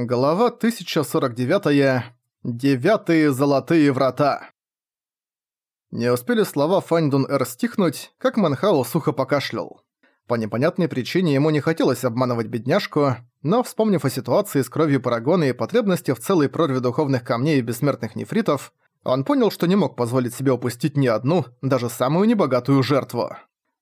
Глава 1049. Девятые золотые врата. Не успели слова Фаньдун Эр стихнуть, как Манхао сухо покашлял. По непонятной причине ему не хотелось обманывать бедняжку, но, вспомнив о ситуации с кровью Парагона и потребности в целой прорве духовных камней и бессмертных нефритов, он понял, что не мог позволить себе упустить ни одну, даже самую небогатую жертву.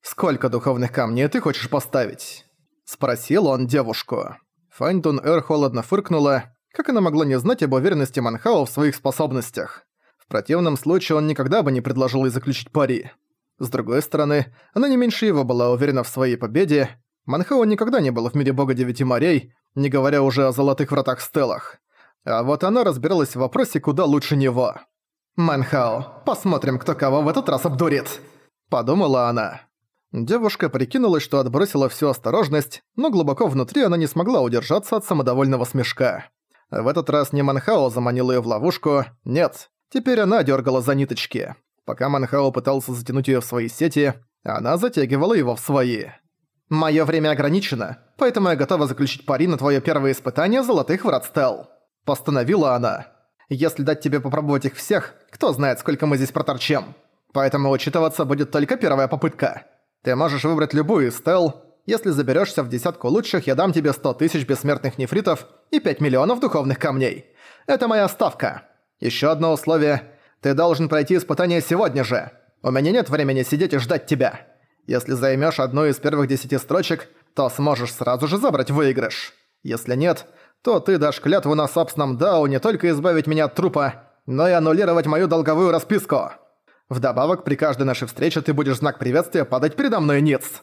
«Сколько духовных камней ты хочешь поставить?» – спросил он девушку. Фаньдун Эр холодно фыркнула, как она могла не знать об уверенности Манхао в своих способностях. В противном случае он никогда бы не предложил ей заключить пари. С другой стороны, она не меньше его была уверена в своей победе. Манхао никогда не был в мире бога девяти морей, не говоря уже о золотых вратах Стеллах. А вот она разбиралась в вопросе куда лучше него. «Манхао, посмотрим, кто кого в этот раз обдурит», — подумала она. Девушка прикинула, что отбросила всю осторожность, но глубоко внутри она не смогла удержаться от самодовольного смешка. В этот раз не Манхао заманил её в ловушку, нет, теперь она дёргала за ниточки. Пока Манхао пытался затянуть её в свои сети, она затягивала его в свои. «Моё время ограничено, поэтому я готова заключить пари на твоё первое испытание золотых врат Стелл», – постановила она. «Если дать тебе попробовать их всех, кто знает, сколько мы здесь проторчим. Поэтому учитываться будет только первая попытка». Ты можешь выбрать любую из стел. Если заберешься в десятку лучших, я дам тебе 100 тысяч бессмертных нефритов и 5 миллионов духовных камней. Это моя ставка. Еще одно условие. Ты должен пройти испытание сегодня же. У меня нет времени сидеть и ждать тебя. Если займешь одну из первых десяти строчек, то сможешь сразу же забрать выигрыш. Если нет, то ты дашь клятву на собственном Дау не только избавить меня от трупа, но и аннулировать мою долговую расписку. Вдобавок, при каждой нашей встрече ты будешь знак приветствия падать передо мной ниц.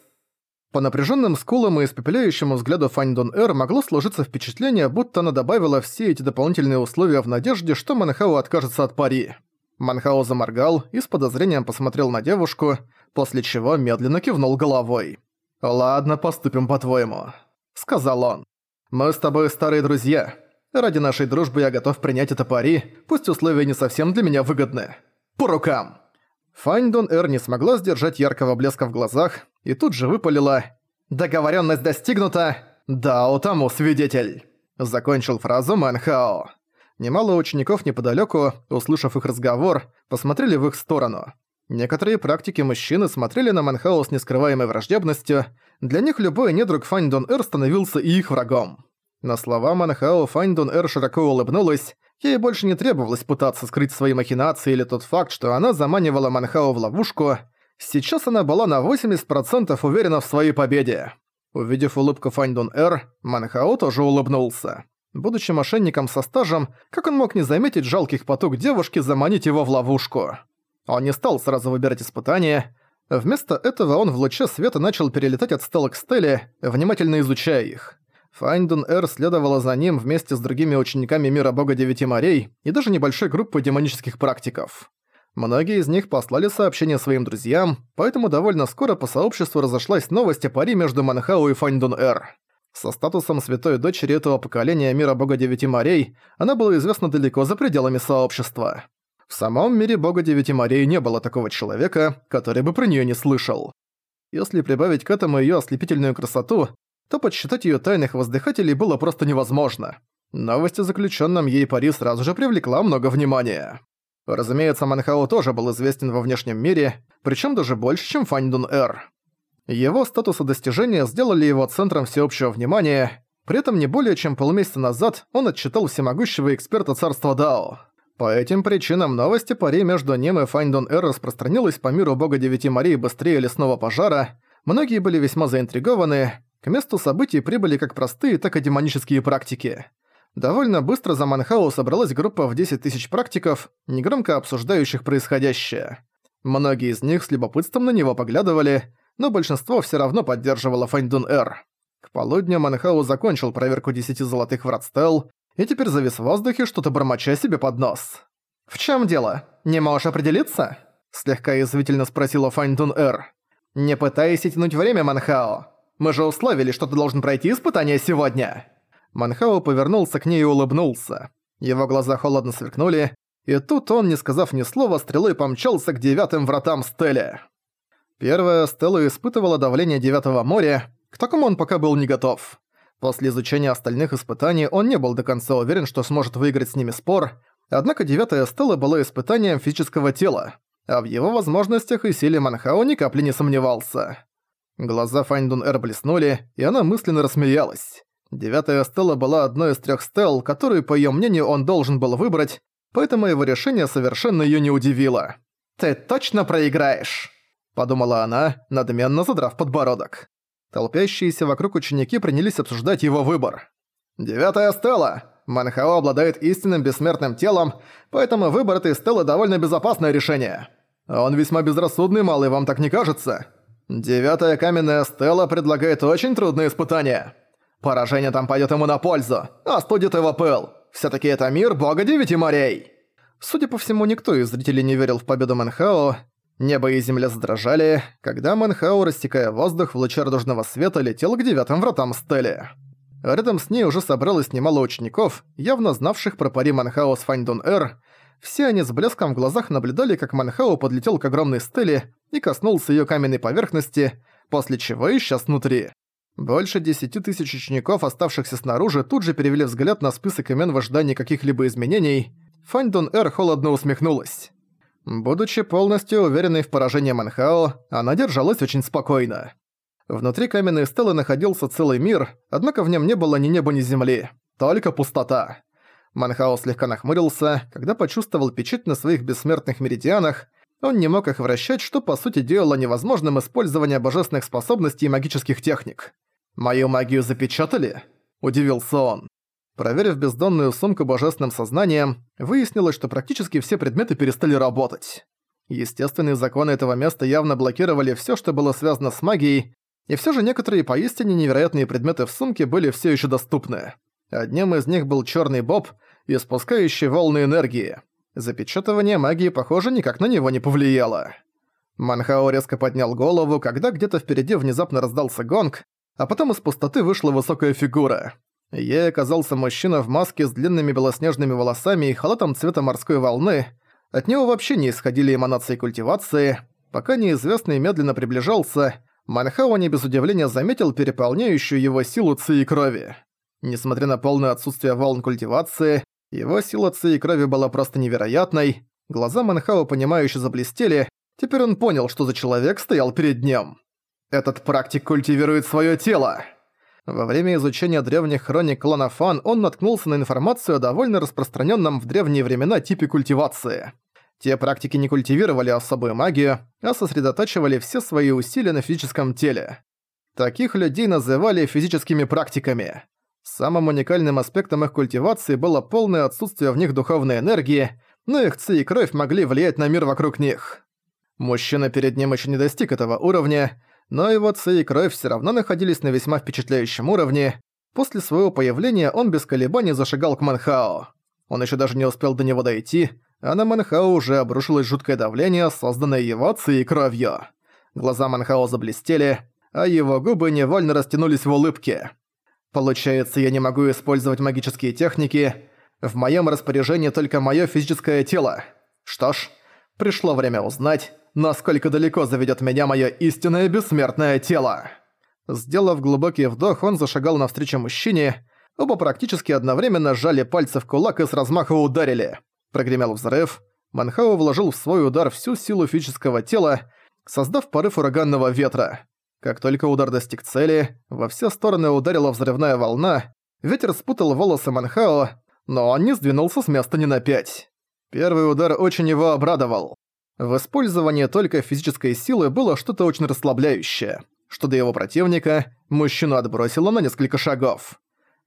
По напряженным скулам и испепеляющему взгляду Фаньдон Эр могло сложиться впечатление, будто она добавила все эти дополнительные условия в надежде, что Манхао откажется от пари. Манхао заморгал и с подозрением посмотрел на девушку, после чего медленно кивнул головой. «Ладно, поступим по-твоему», — сказал он. «Мы с тобой старые друзья. Ради нашей дружбы я готов принять это пари, пусть условия не совсем для меня выгодны. По рукам!» Фаньдон Эр не смогла сдержать яркого блеска в глазах и тут же выпалила «Договоренность достигнута! Да, у тому свидетель!» Закончил фразу Мэнхао. Немало учеников неподалеку, услышав их разговор, посмотрели в их сторону. Некоторые практики мужчины смотрели на Манхао с нескрываемой враждебностью, для них любой недруг Фаньдон Эр становился и их врагом. На слова Манхао Фаньдон Эр широко улыбнулась, Ей больше не требовалось пытаться скрыть свои махинации или тот факт, что она заманивала Манхао в ловушку. Сейчас она была на 80% уверена в своей победе. Увидев улыбку Фаньдун Эр, Манхао тоже улыбнулся. Будучи мошенником со стажем, как он мог не заметить жалких потуг девушки заманить его в ловушку? Он не стал сразу выбирать испытания. Вместо этого он в луче света начал перелетать от стела к стеле, внимательно изучая их. Файндун Эр следовала за ним вместе с другими учениками мира бога Девяти морей и даже небольшой группой демонических практиков. Многие из них послали сообщения своим друзьям, поэтому довольно скоро по сообществу разошлась новость о паре между Манхау и Файндун Эр. Со статусом святой дочери этого поколения мира бога Девяти морей она была известна далеко за пределами сообщества. В самом мире бога Девяти морей не было такого человека, который бы про нее не слышал. Если прибавить к этому ее ослепительную красоту, то подсчитать ее тайных воздыхателей было просто невозможно. Новость о заключенном ей пари сразу же привлекла много внимания. Разумеется, Манхао тоже был известен во внешнем мире, причем даже больше, чем Фаньдун Эр. Его статус и достижения сделали его центром всеобщего внимания, при этом не более чем полмесяца назад он отчитал всемогущего эксперта царства Дао. По этим причинам новости пари между ним и Файндон Эр распространилась по миру бога Девяти Марий быстрее лесного пожара, многие были весьма заинтригованы, к месту событий прибыли как простые, так и демонические практики. Довольно быстро за Манхау собралась группа в 10 тысяч практиков, негромко обсуждающих происходящее. Многие из них с любопытством на него поглядывали, но большинство все равно поддерживало Файндун Эр. К полудню Манхау закончил проверку 10 золотых врат Стелл и теперь завис в воздухе, что-то бормоча себе под нос. «В чем дело? Не можешь определиться?» Слегка язвительно спросила Файндун Эр. «Не пытайся тянуть время, Манхао. Мы же условили, что ты должен пройти испытание сегодня!» Манхао повернулся к ней и улыбнулся. Его глаза холодно сверкнули, и тут он, не сказав ни слова, стрелой помчался к девятым вратам Стелли. Первая Стелла испытывала давление Девятого моря, к такому он пока был не готов. После изучения остальных испытаний он не был до конца уверен, что сможет выиграть с ними спор, однако девятая стела была испытанием физического тела, а в его возможностях и силе Манхао ни капли не сомневался. Глаза Фаньдун Эр блеснули, и она мысленно рассмеялась. Девятая стела была одной из трех стел, которую, по ее мнению, он должен был выбрать, поэтому его решение совершенно ее не удивило. «Ты точно проиграешь!» – подумала она, надменно задрав подбородок. Толпящиеся вокруг ученики принялись обсуждать его выбор. «Девятая стела! Манхао обладает истинным бессмертным телом, поэтому выбор этой стелы довольно безопасное решение. Он весьма безрассудный, малый, вам так не кажется?» Девятая каменная стела предлагает очень трудные испытания. Поражение там пойдет ему на пользу, остудит его пыл. все таки это мир бога девяти морей. Судя по всему, никто из зрителей не верил в победу Манхао. Небо и земля задрожали, когда Манхао, рассекая воздух в луче радужного света, летел к девятым вратам стели. Рядом с ней уже собралось немало учеников, явно знавших про пари Манхао с Фаньдун-Эр, все они с блеском в глазах наблюдали, как Манхао подлетел к огромной стеле и коснулся её каменной поверхности, после чего исчез внутри. Больше десяти тысяч учеников, оставшихся снаружи, тут же перевели взгляд на список имен в ожидании каких-либо изменений. Фань Дун Эр холодно усмехнулась. Будучи полностью уверенной в поражении Манхао, она держалась очень спокойно. Внутри каменной стелы находился целый мир, однако в нем не было ни неба, ни земли, только пустота. Манхао слегка нахмурился, когда почувствовал печать на своих бессмертных меридианах. Он не мог их вращать, что по сути делало невозможным использование божественных способностей и магических техник. «Мою магию запечатали?» – удивился он. Проверив бездонную сумку божественным сознанием, выяснилось, что практически все предметы перестали работать. Естественные законы этого места явно блокировали всё, что было связано с магией, и всё же некоторые поистине невероятные предметы в сумке были всё ещё доступны. Одним из них был чёрный боб, испускающий волны энергии. Запечатывание магии, похоже, никак на него не повлияло. Манхао резко поднял голову, когда где-то впереди внезапно раздался гонг, а потом из пустоты вышла высокая фигура. Ей оказался мужчина в маске с длинными белоснежными волосами и халатом цвета морской волны. От него вообще не исходили эманации культивации. Пока неизвестный медленно приближался, Манхао не без удивления заметил переполняющую его силу ци и крови. Несмотря на полное отсутствие волн культивации, его сила ци и крови была просто невероятной. Глаза Манхао понимающе заблестели, теперь он понял, что за человек стоял перед ним. Этот практик культивирует свое тело. Во время изучения древних хроник клана Фан он наткнулся на информацию о довольно распространенном в древние времена типе культивации. Те практики не культивировали особую магию, а сосредотачивали все свои усилия на физическом теле. Таких людей называли физическими практиками. Самым уникальным аспектом их культивации было полное отсутствие в них духовной энергии, но их ци и кровь могли влиять на мир вокруг них. Мужчина перед ним еще не достиг этого уровня, но его ци и кровь все равно находились на весьма впечатляющем уровне. После своего появления он без колебаний зашагал к Манхао. Он еще даже не успел до него дойти, а на Манхао уже обрушилось жуткое давление, созданное его ци и кровью. Глаза Манхао заблестели, а его губы невольно растянулись в улыбке. Получается, я не могу использовать магические техники. В моем распоряжении только мое физическое тело. Что ж, пришло время узнать, насколько далеко заведет меня мое истинное бессмертное тело. Сделав глубокий вдох, он зашагал навстречу мужчине. Оба практически одновременно сжали пальцы в кулак и с размаха ударили. Прогремел взрыв. Манхао вложил в свой удар всю силу физического тела, создав порыв ураганного ветра. Как только удар достиг цели, во все стороны ударила взрывная волна, ветер спутал волосы Манхао, но он не сдвинулся с места ни на пять. Первый удар очень его обрадовал. В использовании только физической силы было что-то очень расслабляющее. Что до его противника, мужчину отбросило на несколько шагов.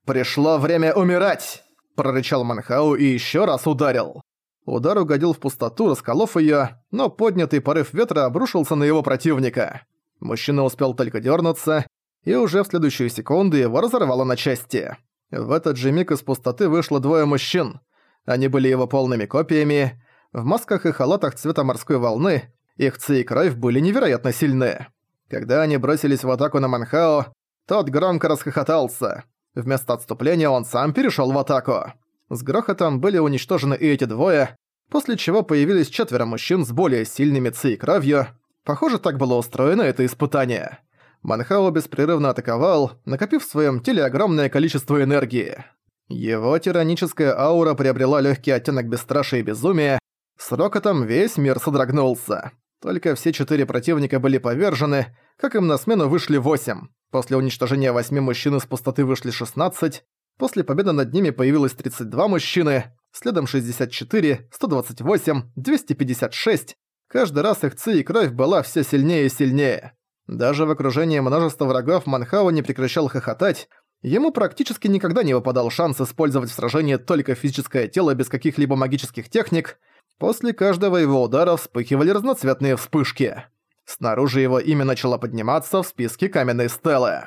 «Пришло время умирать!» – прорычал Манхау и еще раз ударил. Удар угодил в пустоту, расколов ее, но поднятый порыв ветра обрушился на его противника. Мужчина успел только дернуться, и уже в следующую секунду его разорвало на части. В этот же миг из пустоты вышло двое мужчин. Они были его полными копиями. В масках и халатах цвета морской волны их ци и кровь были невероятно сильны. Когда они бросились в атаку на Манхао, тот громко расхохотался. Вместо отступления он сам перешел в атаку. С грохотом были уничтожены и эти двое, после чего появились четверо мужчин с более сильными ци и кровью, Похоже, так было устроено это испытание. Манхао беспрерывно атаковал, накопив в своем теле огромное количество энергии. Его тираническая аура приобрела легкий оттенок бесстрашия и безумия, с рокотом весь мир содрогнулся. Только все четыре противника были повержены, как им на смену вышли восемь. После уничтожения восьми мужчин из пустоты вышли 16, после победы над ними появилось 32 мужчины, следом 64, 128, 256. Каждый раз их ци и кровь была все сильнее и сильнее. Даже в окружении множества врагов Манхао не прекращал хохотать, ему практически никогда не выпадал шанс использовать в сражении только физическое тело без каких-либо магических техник. После каждого его удара вспыхивали разноцветные вспышки. Снаружи его имя начало подниматься в списке каменной стелы.